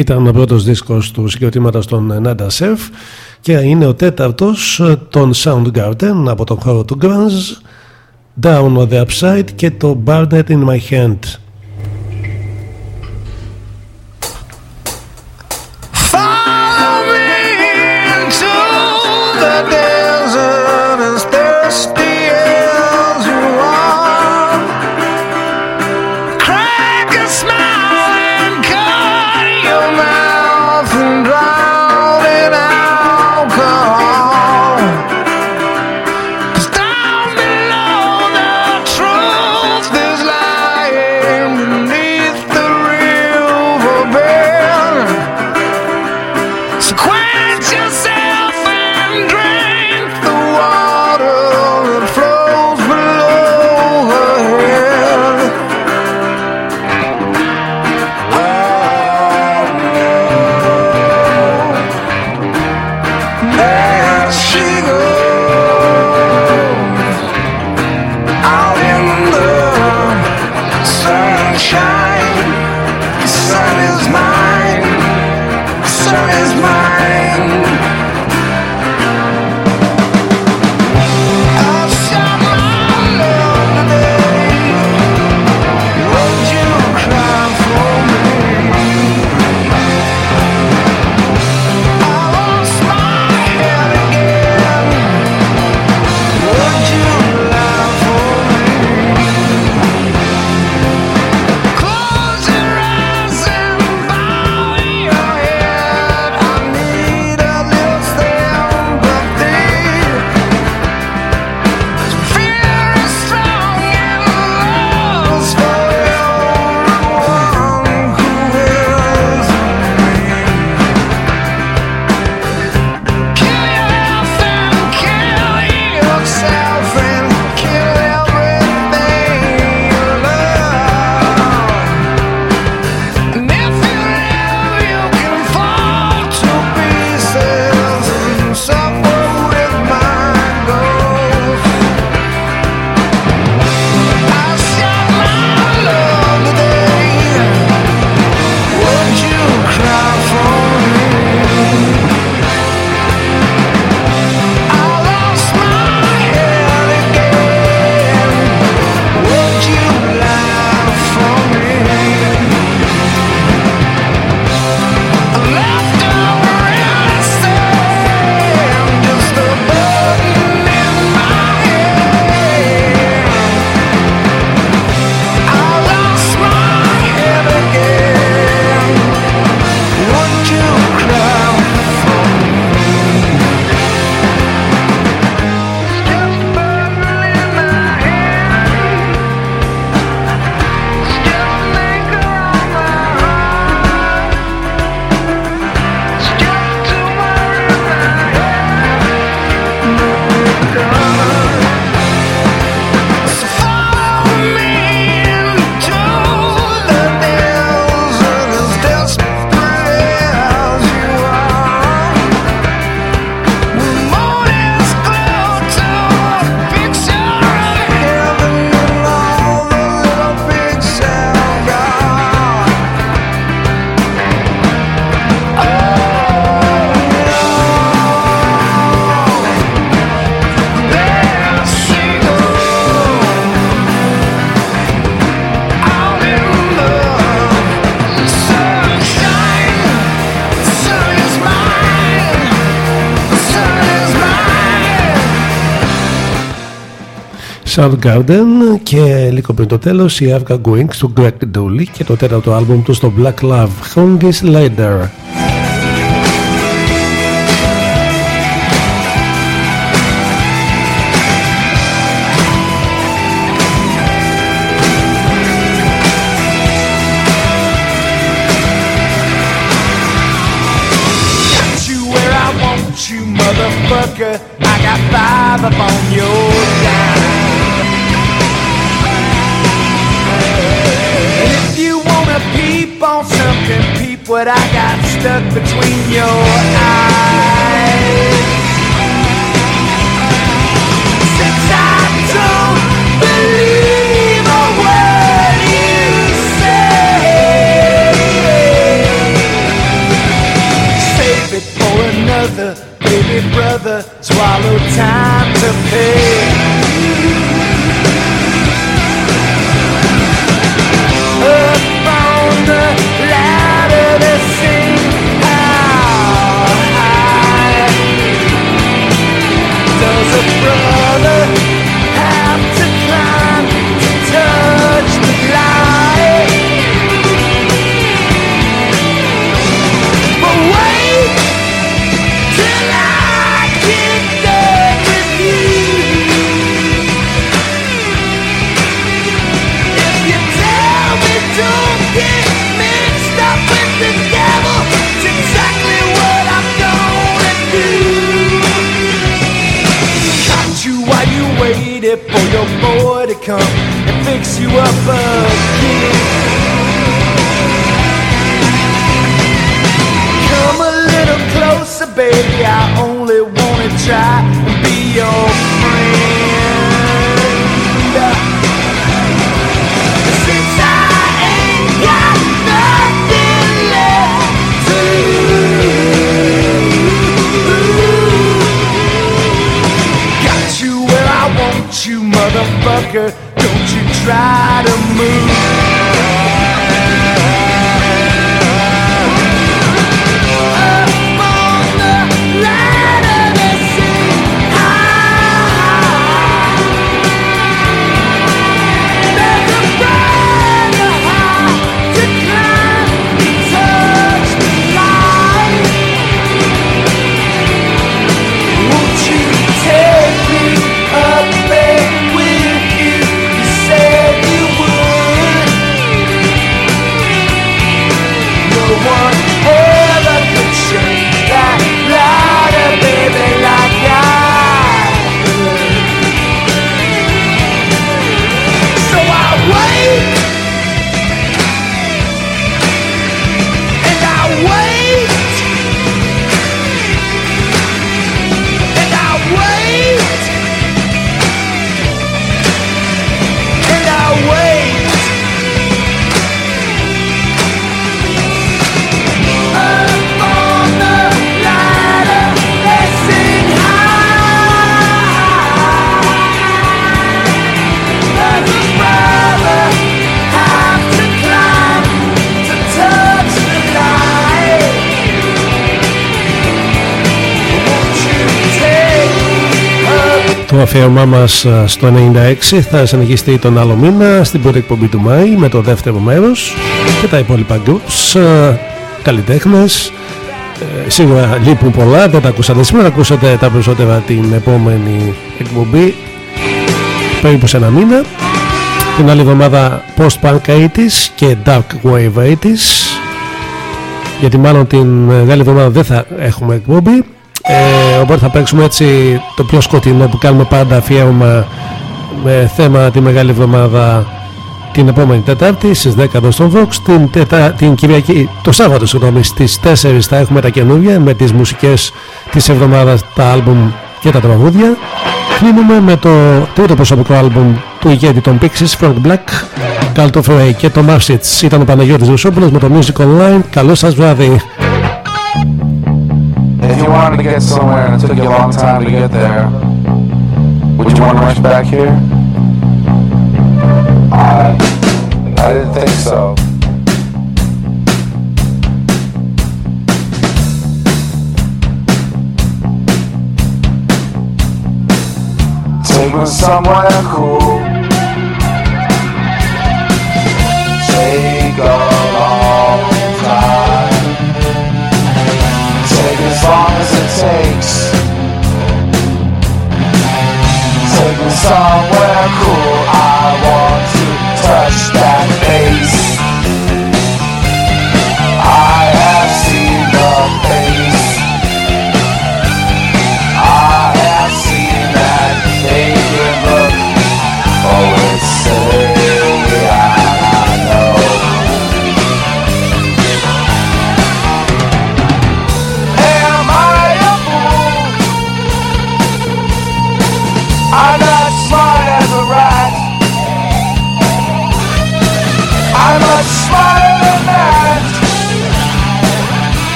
Ήταν ο πρώτος δίσκος του συγκροτήματος των Nada Surf και είναι ο τέταρτος των Soundgarden από τον χώρο του Grunge Down on the Upside και το Barnet in My Hand. Soundgarden και λίγο πριν το τέλος η Avga Goings του Greg Dooley και το τέταρτο άλμπουμ του στο Black Love Hungis Later. Αφιέρωμά μας στο 96 θα συνεχιστεί τον άλλο μήνα στην πρώτη εκπομπή του Μάη με το δεύτερο μέρος και τα υπόλοιπα groups, καλλιτέχνες. Σίγουρα λείπουν πολλά, δεν τα ακούσατε σήμερα, ακούσατε τα περισσότερα την επόμενη εκπομπή περίπου σε ένα μήνα. Την άλλη εβδομάδα post-punk 80s και dark wave 80s γιατί μάλλον την άλλη εβδομάδα δεν θα έχουμε εκπομπή ε, οπότε θα παίξουμε έτσι το πιο σκοτεινό που κάνουμε πάντα αφιέρωμα με θέμα τη Μεγάλη Εβδομάδα την επόμενη Τετάρτη στις 10 εδώ στον Vox την, τετα... την Κυριακή, το Σάββατο συγγνώμη στις 4 θα έχουμε τα καινούργια με τις μουσικές της εβδομάδας τα άλμπουμ και τα τραγούδια. Κλείνουμε με το τρίτο προσωπικό άλμπουμ του ηγέτη των Pixies Frank Black Cult of Ray και το Marsits ήταν ο Παναγιώτης Ρουσόπουλος με το Music Online. Καλό σας βράδυ If you wanted to get somewhere and it took you a long time to get there, would you want to rush back here? I, I didn't think so. Take me somewhere cool. Take a somewhere cool. I want to touch that face